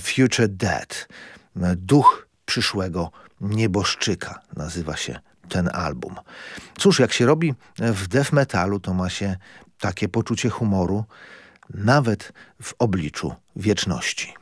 Future Dead, duch przyszłego nieboszczyka nazywa się ten album. Cóż, jak się robi w death metalu, to ma się takie poczucie humoru, nawet w obliczu wieczności.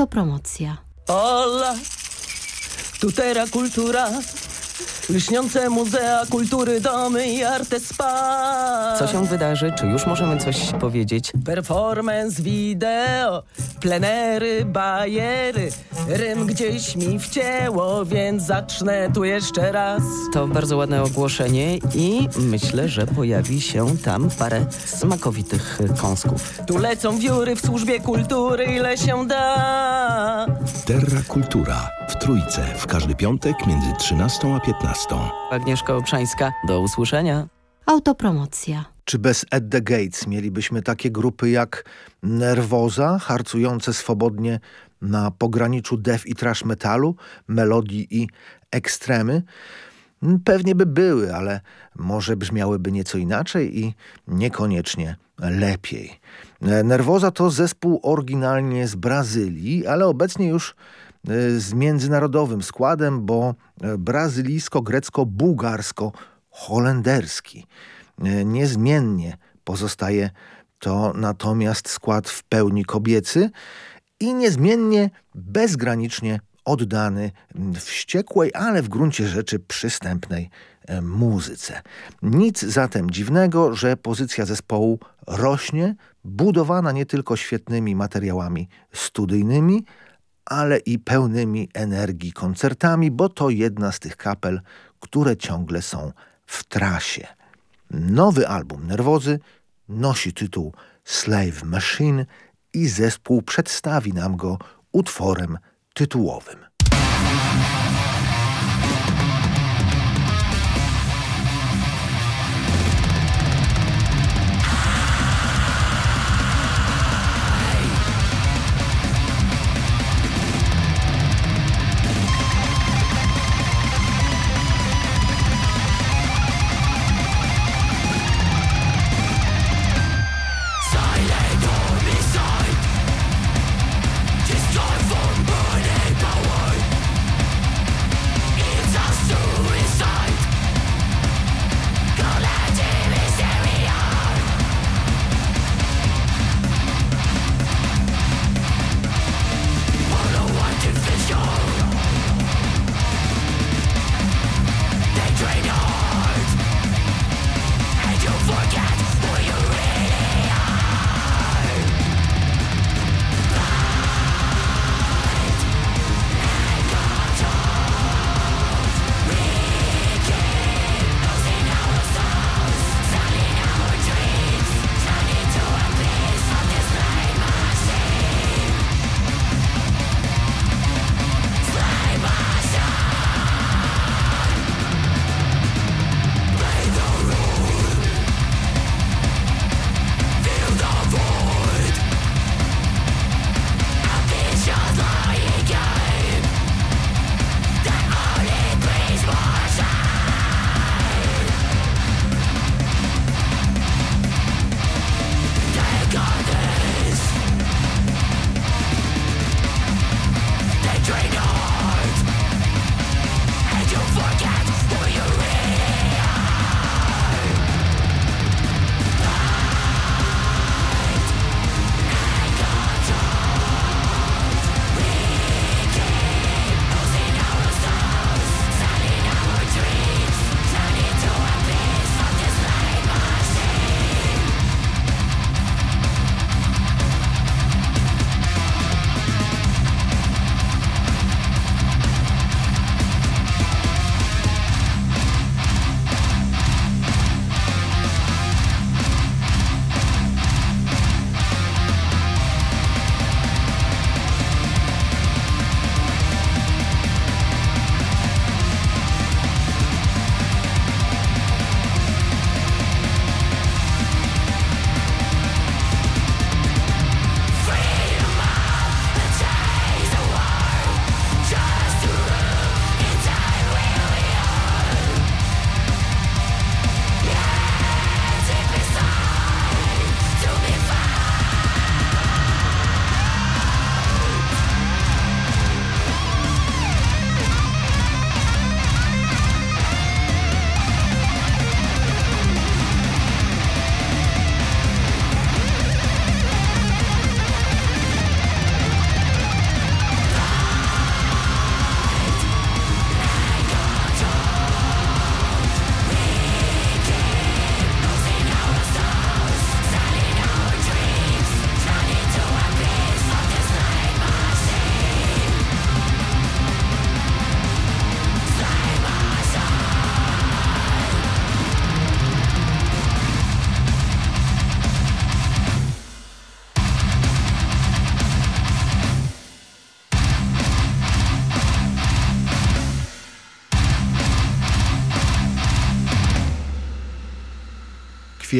Autopromocja. Ola, tutera kultura Lśniące muzea kultury, domy i arte spa. Co się wydarzy? Czy już możemy coś powiedzieć? Performance wideo, plenery, bajery. Rym gdzieś mi wcięło, więc zacznę tu jeszcze raz. To bardzo ładne ogłoszenie i myślę, że pojawi się tam parę smakowitych kąsków. Tu lecą wióry w służbie kultury, ile się da. Terra Kultura w Trójce w każdy piątek między 13 a 15. Agnieszka Obszańska, do usłyszenia. Autopromocja. Czy bez Ed the Gates mielibyśmy takie grupy jak Nerwoza, harcujące swobodnie na pograniczu death i trash metalu, melodii i ekstremy? Pewnie by były, ale może brzmiałyby nieco inaczej i niekoniecznie lepiej. Nerwoza to zespół oryginalnie z Brazylii, ale obecnie już E, z międzynarodowym składem, bo e, brazylijsko-grecko-bułgarsko-holenderski. E, niezmiennie pozostaje to natomiast skład w pełni kobiecy i niezmiennie bezgranicznie oddany wściekłej, ale w gruncie rzeczy przystępnej muzyce. Nic zatem dziwnego, że pozycja zespołu rośnie, budowana nie tylko świetnymi materiałami studyjnymi, ale i pełnymi energii koncertami, bo to jedna z tych kapel, które ciągle są w trasie. Nowy album Nerwozy nosi tytuł Slave Machine i zespół przedstawi nam go utworem tytułowym.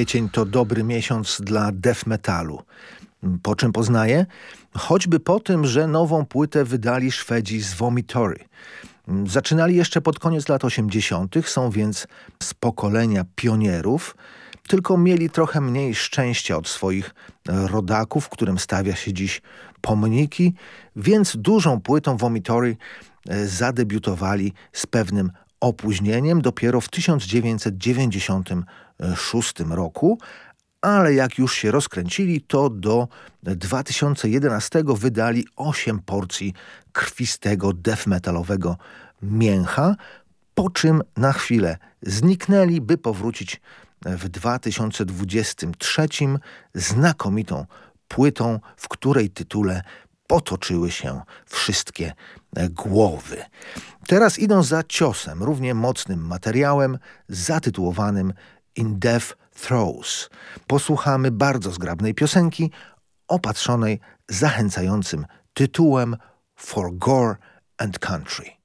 Kwiecień to dobry miesiąc dla death metalu. Po czym poznaję? Choćby po tym, że nową płytę wydali Szwedzi z Vomitory. Zaczynali jeszcze pod koniec lat 80., są więc z pokolenia pionierów, tylko mieli trochę mniej szczęścia od swoich rodaków, którym stawia się dziś pomniki, więc dużą płytą Vomitory e, zadebiutowali z pewnym opóźnieniem dopiero w 1996 roku, ale jak już się rozkręcili, to do 2011 wydali 8 porcji krwistego death metalowego mięcha, po czym na chwilę zniknęli, by powrócić w 2023 znakomitą płytą, w której tytule potoczyły się wszystkie głowy. Teraz idą za ciosem, równie mocnym materiałem zatytułowanym In Death Throws. Posłuchamy bardzo zgrabnej piosenki opatrzonej zachęcającym tytułem For Gore and Country.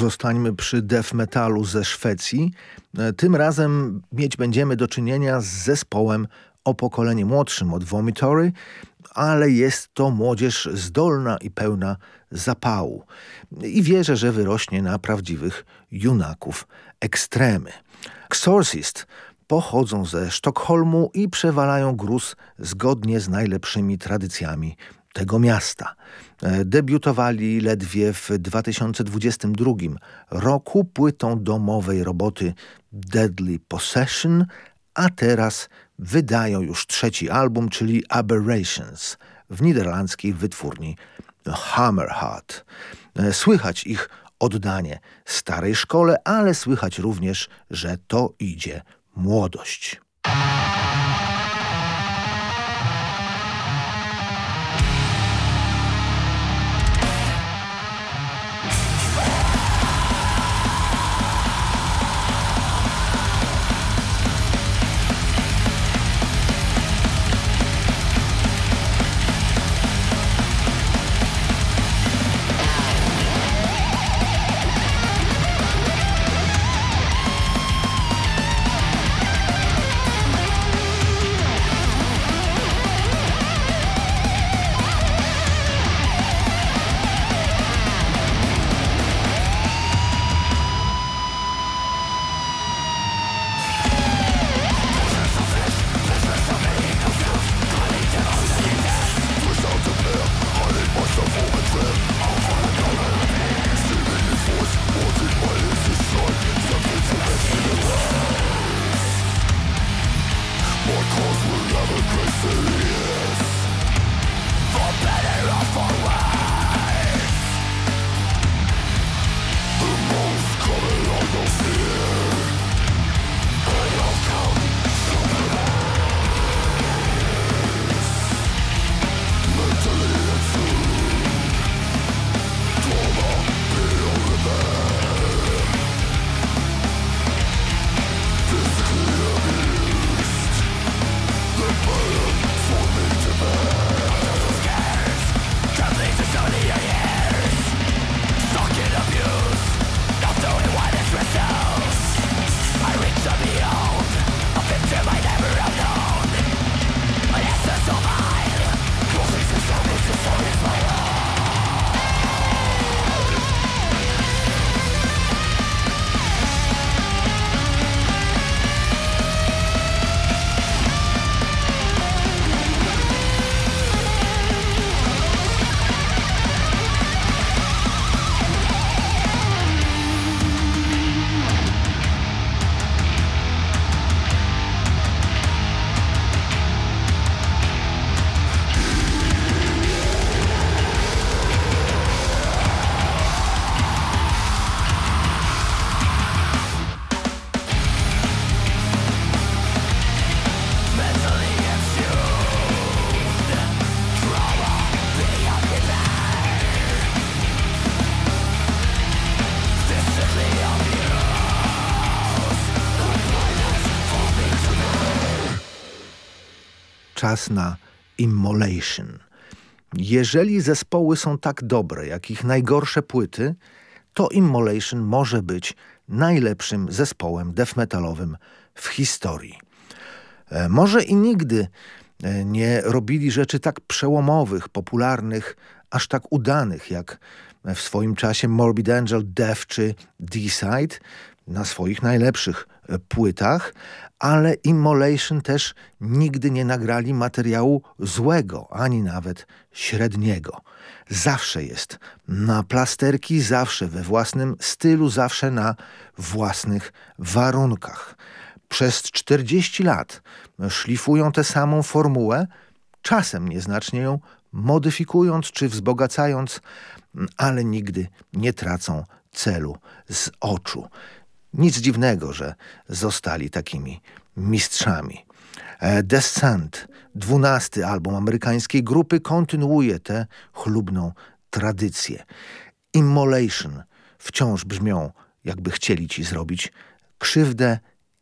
Pozostańmy przy death metalu ze Szwecji. E, tym razem mieć będziemy do czynienia z zespołem o pokolenie młodszym od Vomitory, ale jest to młodzież zdolna i pełna zapału. I wierzę, że wyrośnie na prawdziwych junaków ekstremy. Exorcist pochodzą ze Sztokholmu i przewalają gruz zgodnie z najlepszymi tradycjami tego miasta. E, debiutowali ledwie w 2022 roku płytą domowej roboty Deadly Possession, a teraz wydają już trzeci album, czyli Aberrations w niderlandzkiej wytwórni Hammerheart. E, słychać ich oddanie starej szkole, ale słychać również, że to idzie młodość. Czas na Immolation. Jeżeli zespoły są tak dobre, jak ich najgorsze płyty, to Immolation może być najlepszym zespołem death metalowym w historii. E, może i nigdy e, nie robili rzeczy tak przełomowych, popularnych, aż tak udanych, jak w swoim czasie Morbid Angel, Death czy D-Side na swoich najlepszych e, płytach, ale Immolation też nigdy nie nagrali materiału złego, ani nawet średniego. Zawsze jest na plasterki, zawsze we własnym stylu, zawsze na własnych warunkach. Przez 40 lat szlifują tę samą formułę, czasem nieznacznie ją modyfikując czy wzbogacając, ale nigdy nie tracą celu z oczu. Nic dziwnego, że zostali takimi mistrzami. E, Descent, dwunasty album amerykańskiej grupy, kontynuuje tę chlubną tradycję. Immolation wciąż brzmią, jakby chcieli ci zrobić krzywdę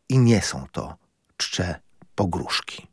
i nie są to czcze pogróżki.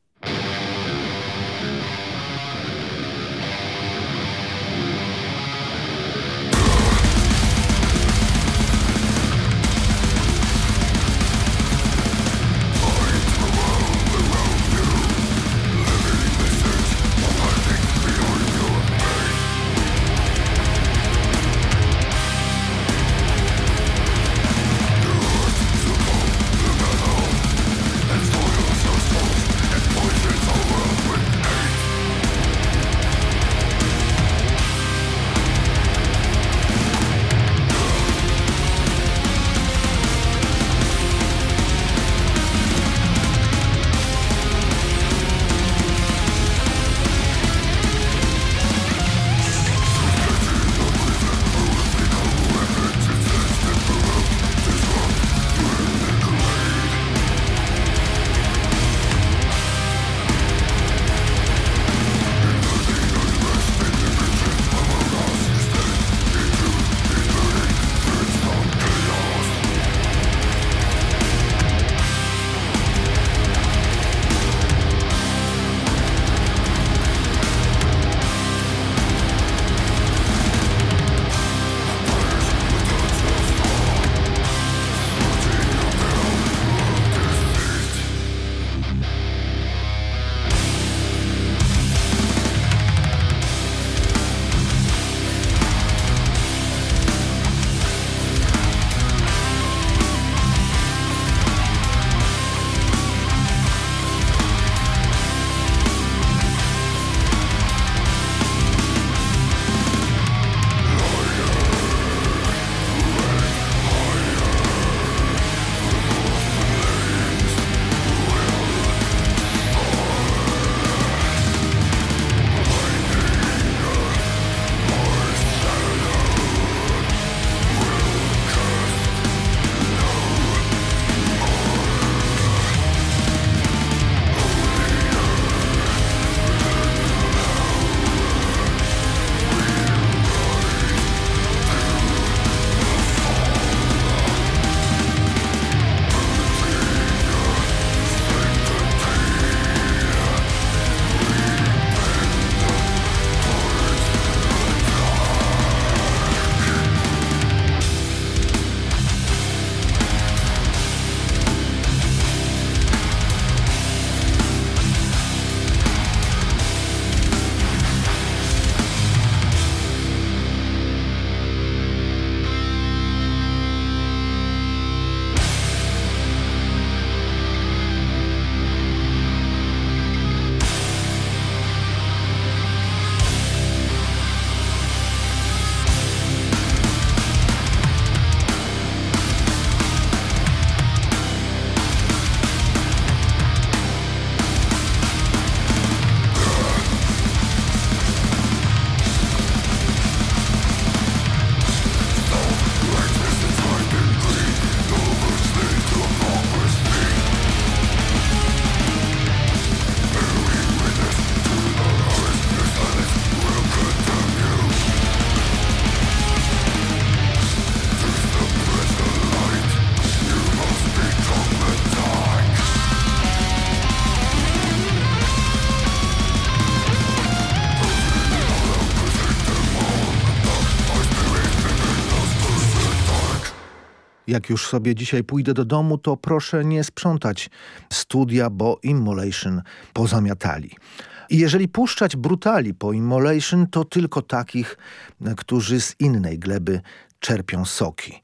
Jak już sobie dzisiaj pójdę do domu, to proszę nie sprzątać studia, bo Immolation pozamiatali. I jeżeli puszczać brutali po Immolation, to tylko takich, którzy z innej gleby czerpią soki.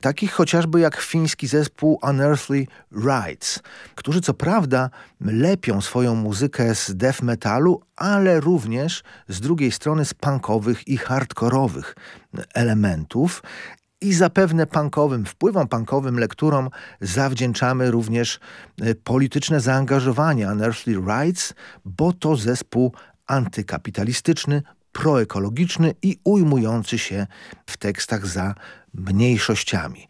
Takich chociażby jak fiński zespół Unearthly Rights, którzy co prawda lepią swoją muzykę z death metalu, ale również z drugiej strony z punkowych i hardkorowych elementów i zapewne punkowym, wpływom punkowym lekturom zawdzięczamy również e, polityczne zaangażowanie Unearthly Rights, bo to zespół antykapitalistyczny, proekologiczny i ujmujący się w tekstach za mniejszościami.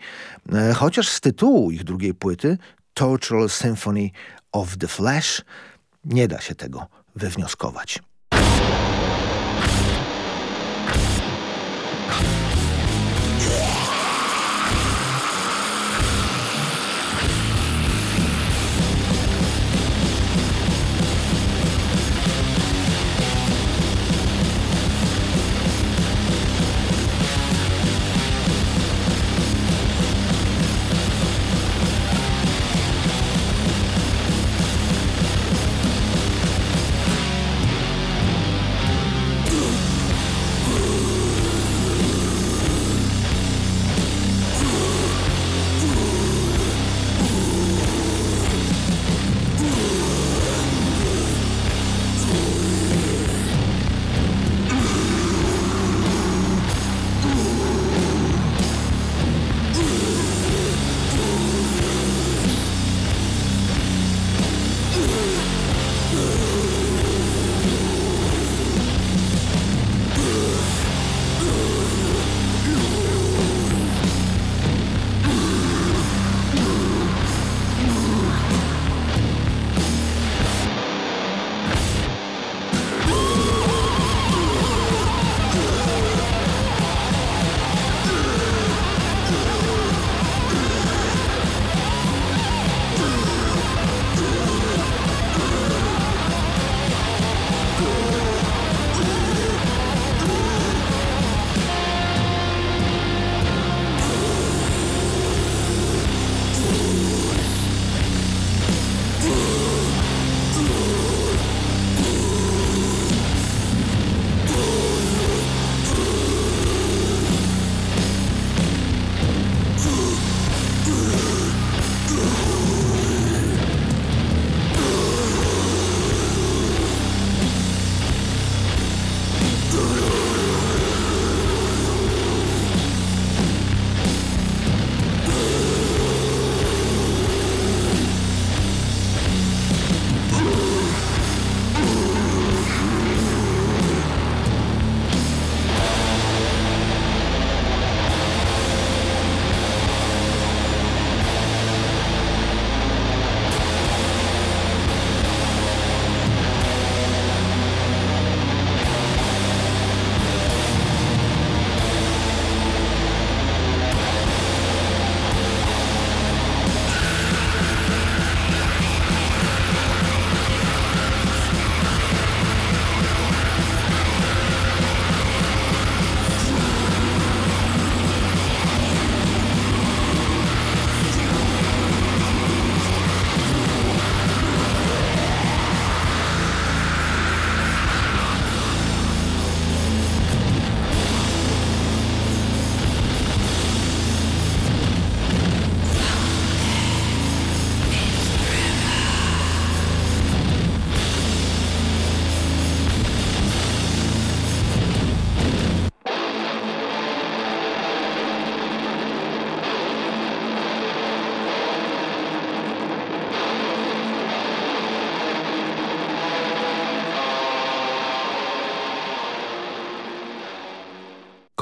E, chociaż z tytułu ich drugiej płyty, Tortural Symphony of the Flesh, nie da się tego wywnioskować.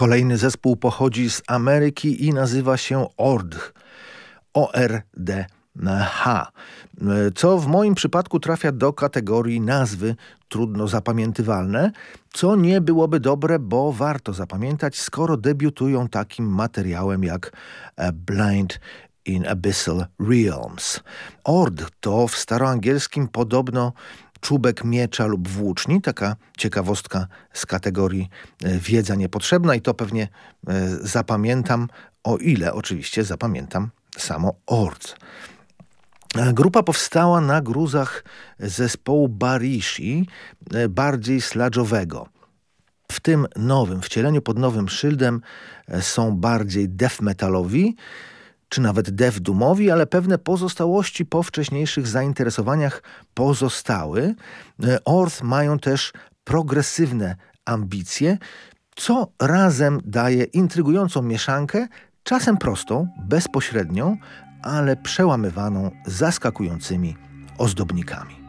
Kolejny zespół pochodzi z Ameryki i nazywa się ORD. O-R-D-H. Co w moim przypadku trafia do kategorii nazwy trudno zapamiętywalne, co nie byłoby dobre, bo warto zapamiętać, skoro debiutują takim materiałem jak Blind in Abyssal Realms. Ord to w staroangielskim podobno czubek miecza lub włóczni. Taka ciekawostka z kategorii e, wiedza niepotrzebna i to pewnie e, zapamiętam, o ile oczywiście zapamiętam samo Ord. E, grupa powstała na gruzach zespołu Barishi, bardziej sladżowego. W tym nowym wcieleniu pod nowym szyldem są bardziej death metalowi, czy nawet dev doomowi, ale pewne pozostałości po wcześniejszych zainteresowaniach pozostały. E, Orth mają też progresywne ambicje, co razem daje intrygującą mieszankę, czasem prostą, bezpośrednią, ale przełamywaną zaskakującymi ozdobnikami.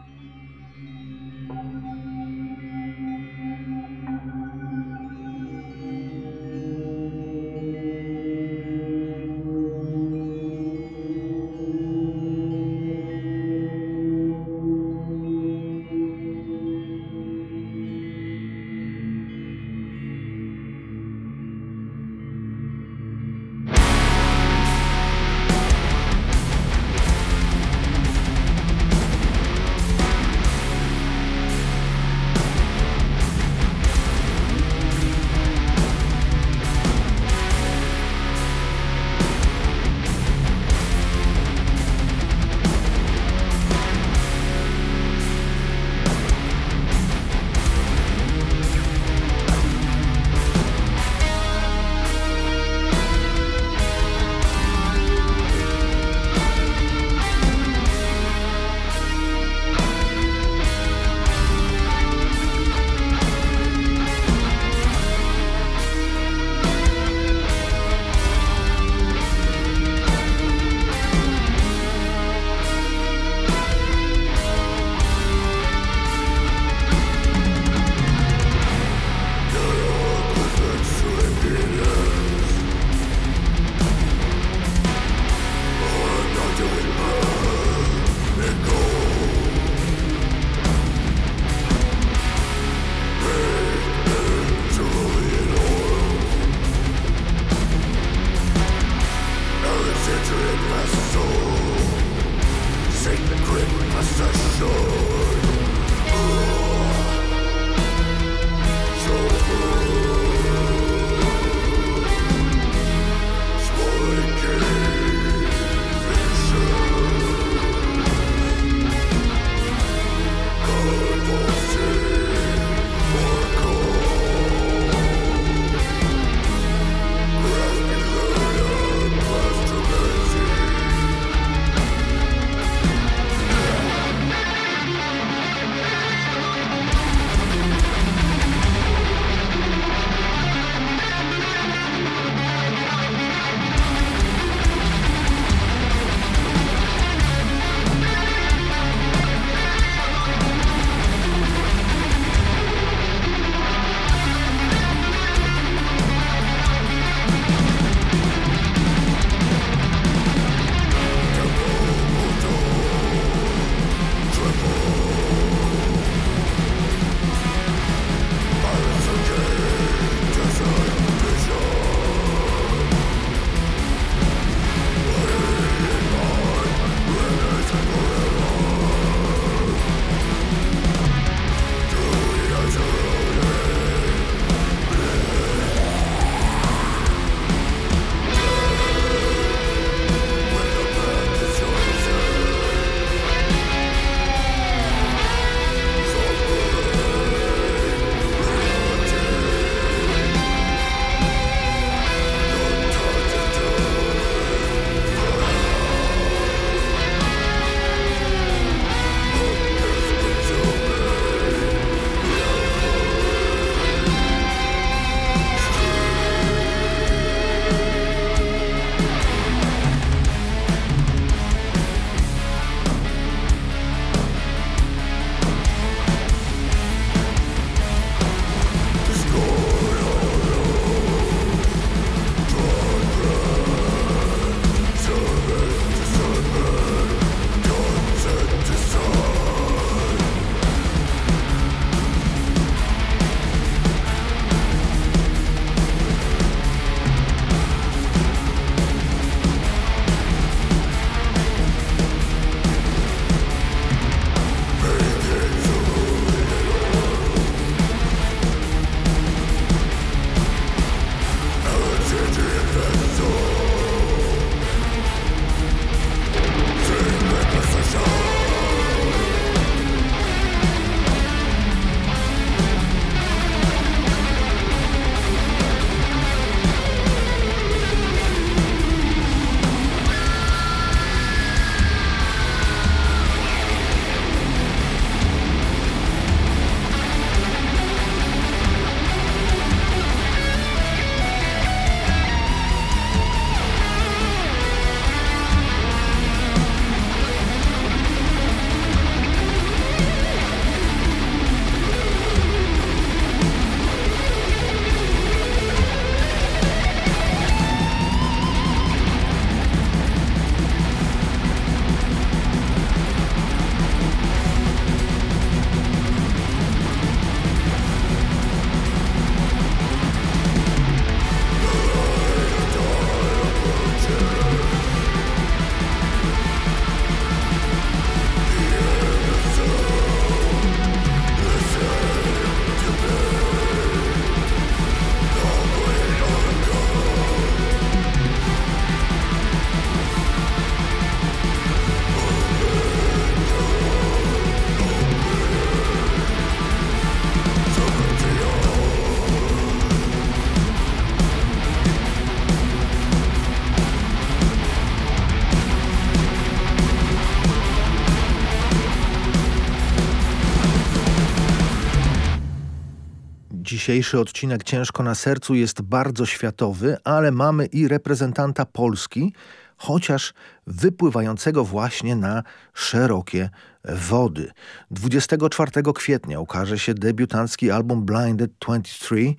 Dzisiejszy odcinek Ciężko na sercu jest bardzo światowy, ale mamy i reprezentanta Polski, chociaż wypływającego właśnie na szerokie wody. 24 kwietnia ukaże się debiutancki album Blinded 23.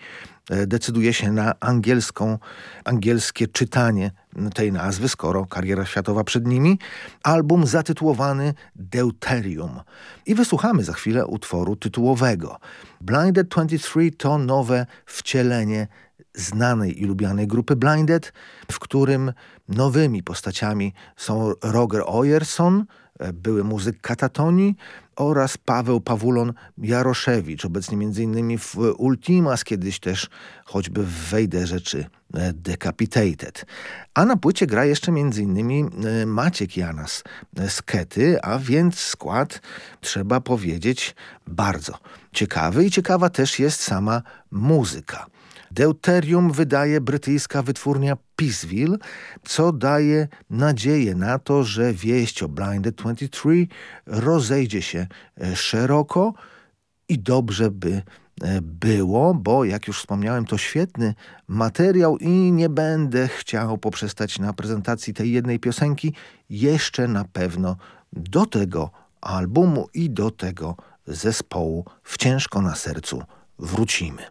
E, decyduje się na angielską, angielskie czytanie tej nazwy, skoro kariera światowa przed nimi. Album zatytułowany Deuterium. I wysłuchamy za chwilę utworu tytułowego. Blinded 23 to nowe wcielenie znanej i lubianej grupy Blinded, w którym nowymi postaciami są Roger Oyerson, były muzyk Katatonii oraz Paweł Pawulon Jaroszewicz, obecnie m.in. w Ultimas, kiedyś też choćby w Wejderze czy e, Decapitated. A na płycie gra jeszcze m.in. E, Maciek Janas z Kety, a więc skład, trzeba powiedzieć, bardzo ciekawy i ciekawa też jest sama muzyka. Deuterium wydaje brytyjska wytwórnia Peaceville, co daje nadzieję na to, że wieść o Blinded 23 rozejdzie się e, szeroko i dobrze by e, było, bo jak już wspomniałem, to świetny materiał i nie będę chciał poprzestać na prezentacji tej jednej piosenki. Jeszcze na pewno do tego albumu i do tego zespołu w Ciężko na sercu wrócimy.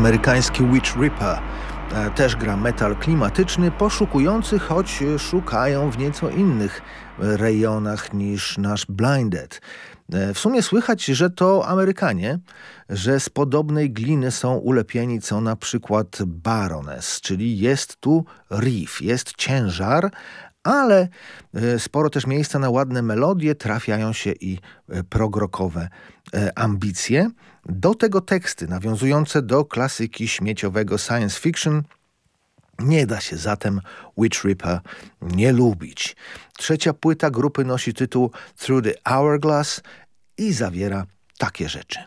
Amerykański Witch Ripper e, też gra metal klimatyczny, poszukujący, choć szukają w nieco innych rejonach niż nasz Blinded. E, w sumie słychać, że to Amerykanie, że z podobnej gliny są ulepieni co na przykład Baroness, czyli jest tu riff, jest ciężar, ale e, sporo też miejsca na ładne melodie, trafiają się i e, progrokowe ambicje. Do tego teksty nawiązujące do klasyki śmieciowego science fiction nie da się zatem Witch Reaper nie lubić. Trzecia płyta grupy nosi tytuł Through the Hourglass i zawiera takie rzeczy.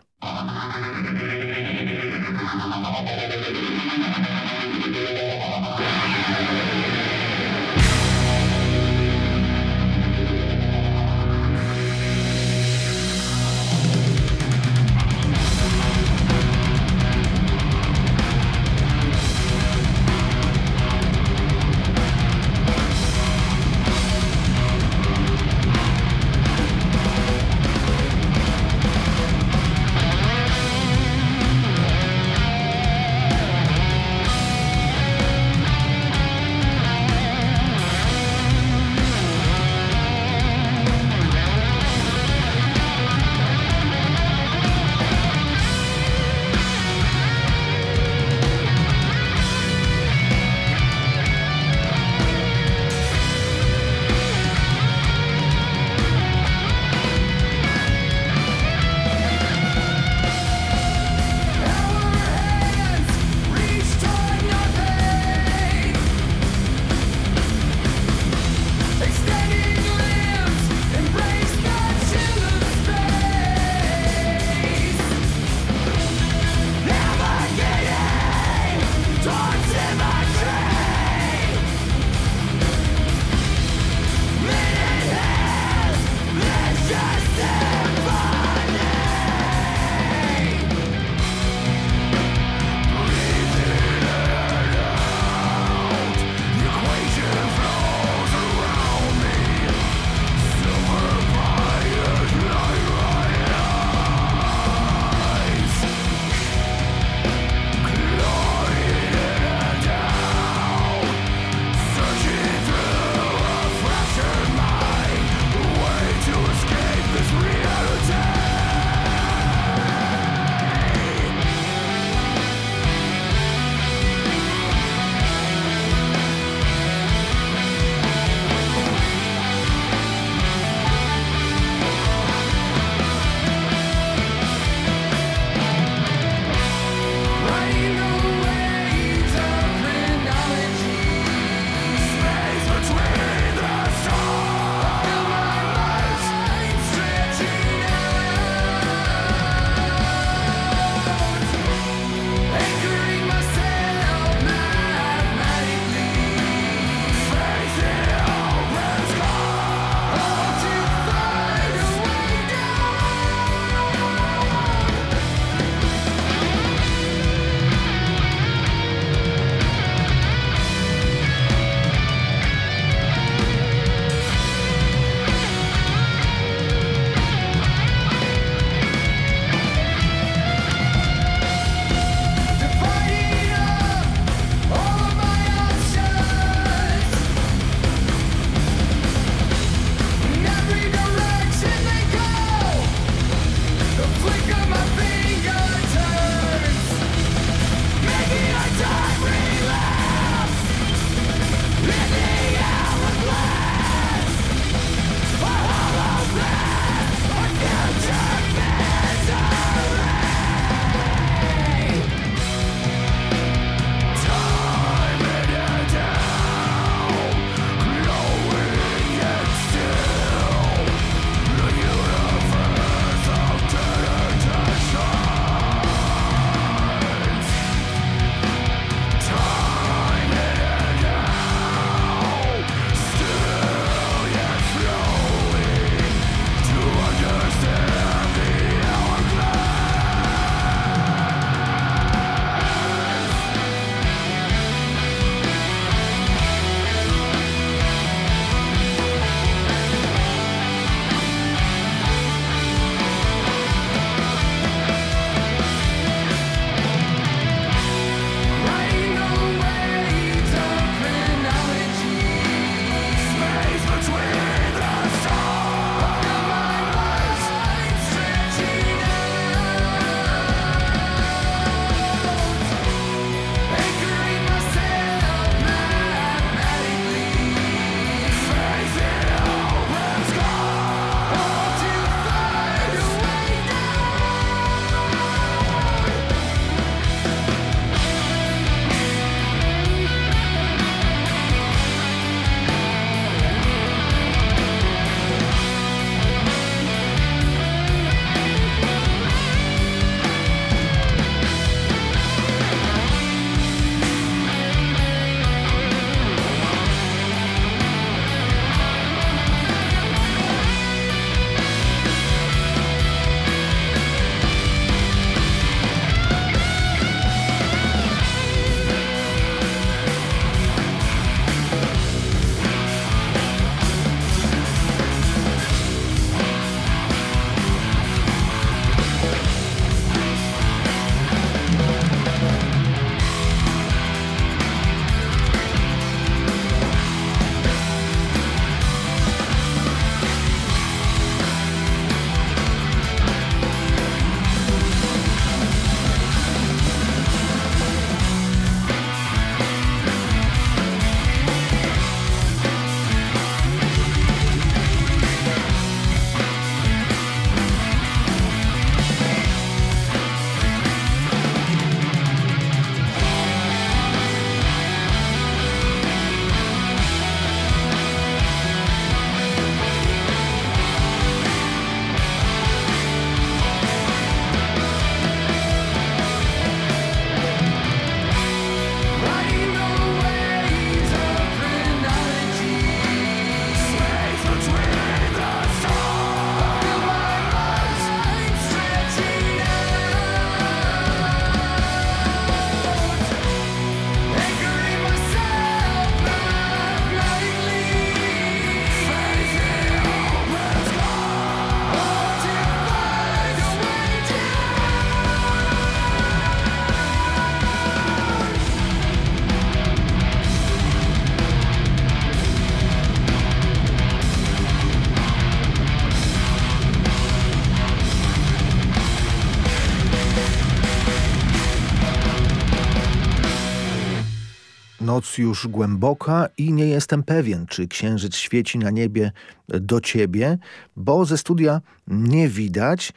Noc już głęboka i nie jestem pewien, czy księżyc świeci na niebie do ciebie, bo ze studia nie widać.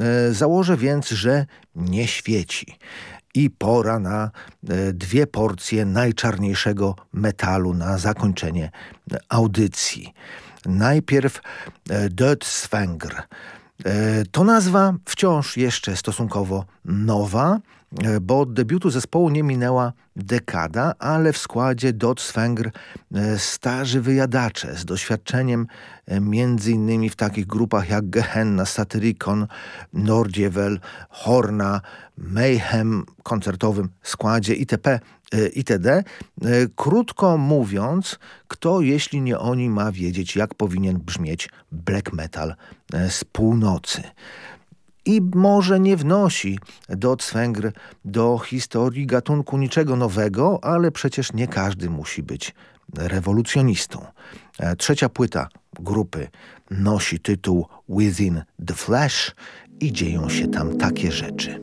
E, założę więc, że nie świeci. I pora na e, dwie porcje najczarniejszego metalu na zakończenie audycji. Najpierw e, Dödsfänger. To nazwa wciąż jeszcze stosunkowo nowa, E, bo od debiutu zespołu nie minęła dekada, ale w składzie Dotsfengr e, starzy wyjadacze z doświadczeniem e, innymi w takich grupach jak Gehenna, Satyricon, Nordjewel, Horna, Mayhem, koncertowym składzie itp. itd. Krótko mówiąc, kto jeśli nie oni ma wiedzieć, jak powinien brzmieć black metal z północy i może nie wnosi do Cwęgr do historii gatunku niczego nowego, ale przecież nie każdy musi być rewolucjonistą. E, trzecia płyta grupy nosi tytuł Within the Flash i dzieją się tam takie rzeczy.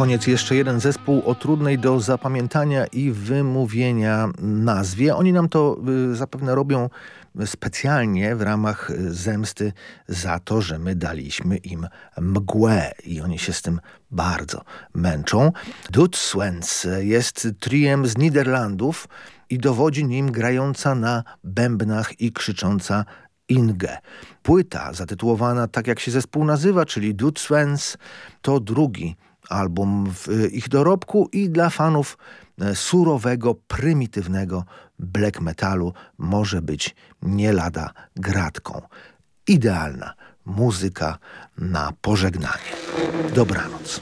Koniec jeszcze jeden zespół o trudnej do zapamiętania i wymówienia nazwie. Oni nam to y, zapewne robią specjalnie w ramach y, zemsty za to, że my daliśmy im mgłę i oni się z tym bardzo męczą. Dutswens jest triem z Niderlandów i dowodzi nim grająca na bębnach i krzycząca Inge. Płyta zatytułowana tak jak się zespół nazywa, czyli Dutswens, to drugi album w ich dorobku i dla fanów e, surowego, prymitywnego black metalu może być nie lada gratką. Idealna muzyka na pożegnanie. Dobranoc.